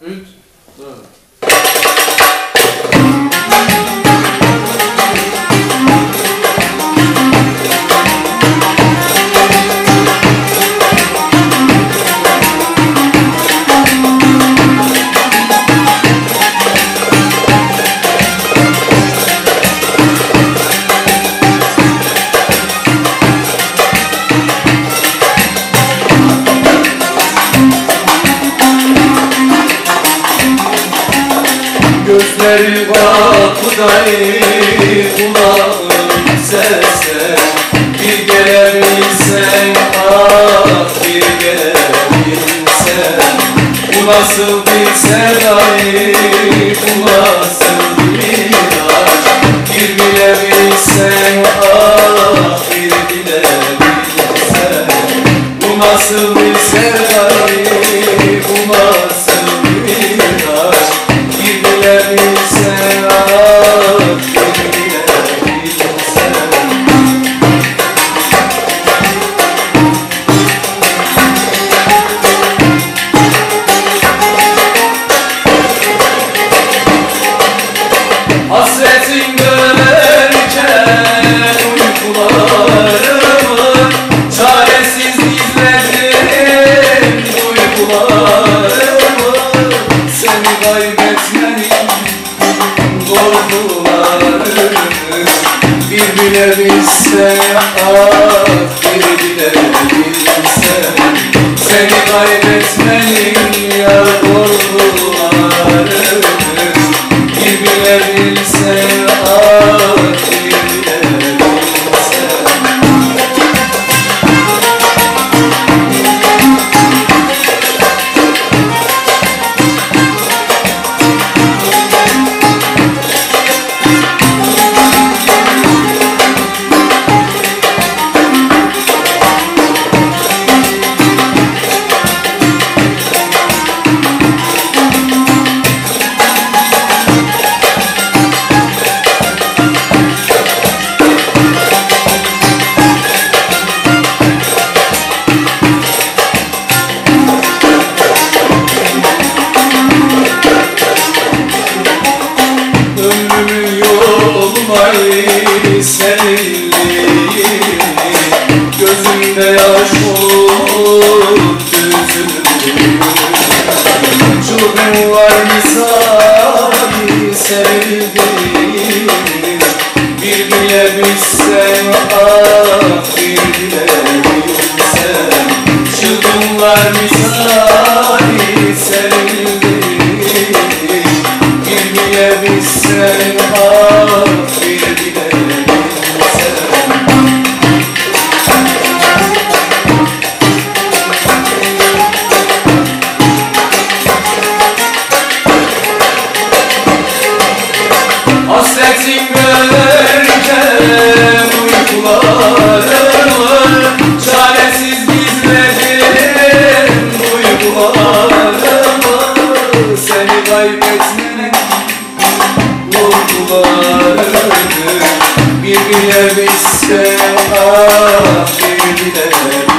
ut Gözleri kapıdayı kulağım sese. Bir gelebilsen ah bir gelebilsen Bu nasıl bir sevdayı bu Bir bilebilsen bilebilsen ah bir bilebilsen Seni kaybetmenin yolmayı seninleyim. Gözümde yaş olup üzüldüm Çılgın var misali sevdiğim Bir bilebilsen ah bir bilebilsen Çılgın var misali sevdiğim duygularımı Seni kaybetmenin vurgularını Bir bilebilsen ah bir bilebilsen